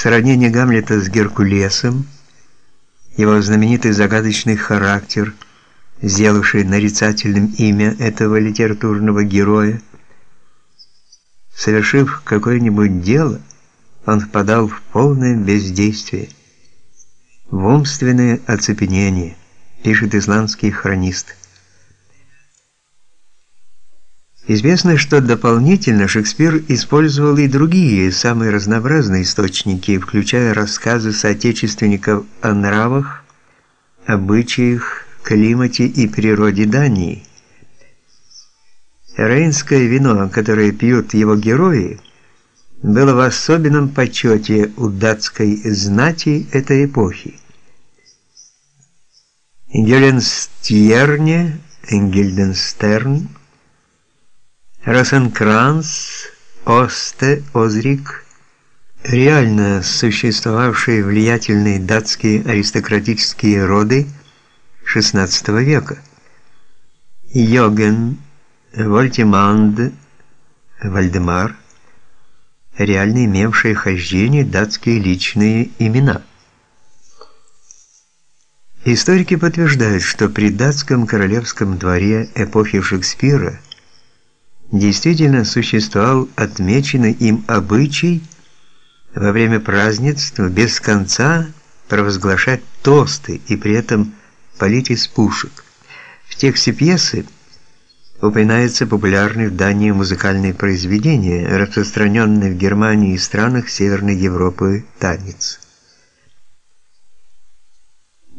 Сравнение Гамлета с Геркулесом, его знаменитый загадочный характер, сделавший нарицательным имя этого литературного героя, совершив какое-нибудь дело, он впадал в полное бездействие, в умственное оцепенение, пишет исландский хронист. Известно, что дополнительно Шекспир использовал и другие, самые разнообразные источники, включая рассказы соотечественников о нравах, обычаях, климате и природе Дании. Рейнское вино, которое пьют его герои, было в особенном почете у датской знати этой эпохи. Геленстьерне, Энгельденстерн, Росенкранц, Осте, Озрик, реально существовавшие влиятельные датские аристократические роды XVI века. Йоген, Вольтиманд, Вальдемар, реально имевшие хождение датские личные имена. Историки подтверждают, что при датском королевском дворе эпохи Шекспира действительно существовал отмеченный им обычай во время празднеств без конца провозглашать тосты и при этом полить из пушек. В тексте пьесы упоминается популярный в Дании музыкальное произведение, распространенное в Германии и странах Северной Европы танец.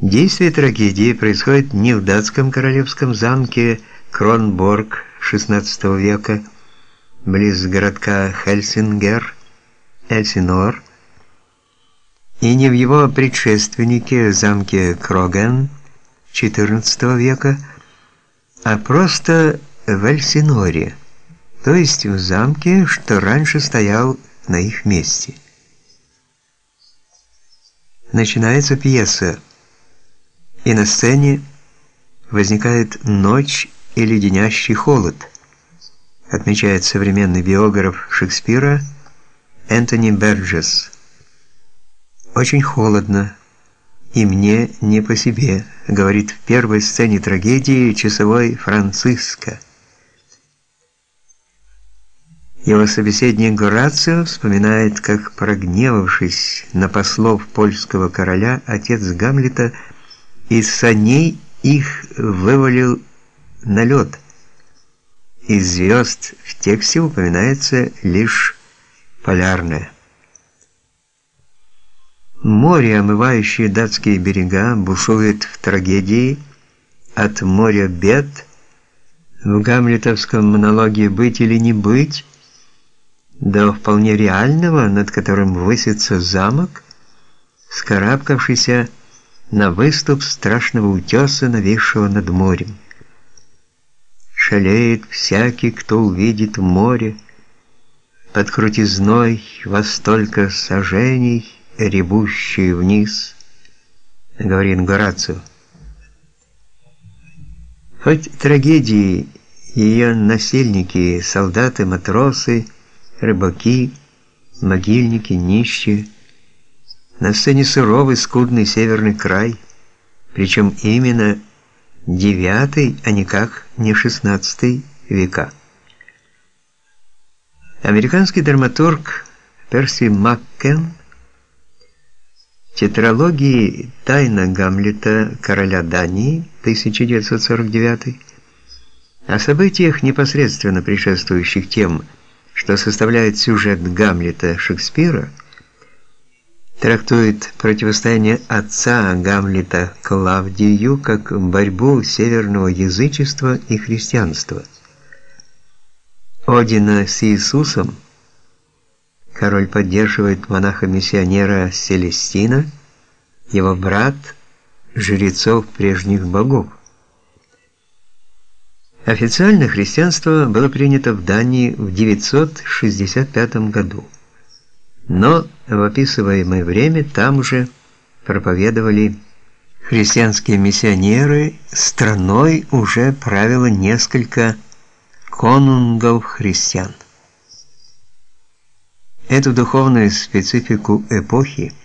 Действие трагедии происходит не в датском королевском замке Кронборг XVI века, близ городка Хельсингер, Эльсинор, и не в его предшественнике замке Кроген XIV века, а просто в Эльсиноре, то есть в замке, что раньше стоял на их месте. Начинается пьеса, и на сцене возникает ночь и леденящий холод, отмечает современный биограф Шекспира Энтони Берджес. Очень холодно, и мне не по себе, говорит в первой сцене трагедии часовой Франциско. Его собеседник Горацио вспоминает, как прогневавшись на послов польского короля, отец Гамлета из саней их вывалил на лед. Из звезд в тексте упоминается лишь полярное. Море, омывающее датские берега, бушует в трагедии «От моря бед» в гамлетовском монологе «Быть или не быть» до вполне реального, над которым высится замок, скарабкавшийся на выступ страшного утеса, нависшего над морем. Шалеет всякий, кто увидит море, под крутизной во столько сажений, ребущие вниз, говорит Горацио. Хоть трагедии ее насельники, солдаты, матросы, рыбаки, могильники, нищие, на сцене суровый, скудный северный край, причем именно девятый, а никак не шестнадцатый века. Американский драматург Перси Маккен тетралогии «Тайна Гамлета. Короля Дании» 1949 о событиях, непосредственно предшествующих тем, что составляет сюжет Гамлета Шекспира, трактует противостояние отца Гамлета Клавдию как борьбу северного язычества и христианства. Одина с Иисусом король поддерживает монаха-миссионера Селестина, его брат жрецов прежних богов. Официально христианство было принято в Дании в 965 году. Но в описываемое время там уже проповедовали христианские миссионеры, страной уже правило несколько конунгов христиан. Эту духовную специфику эпохи –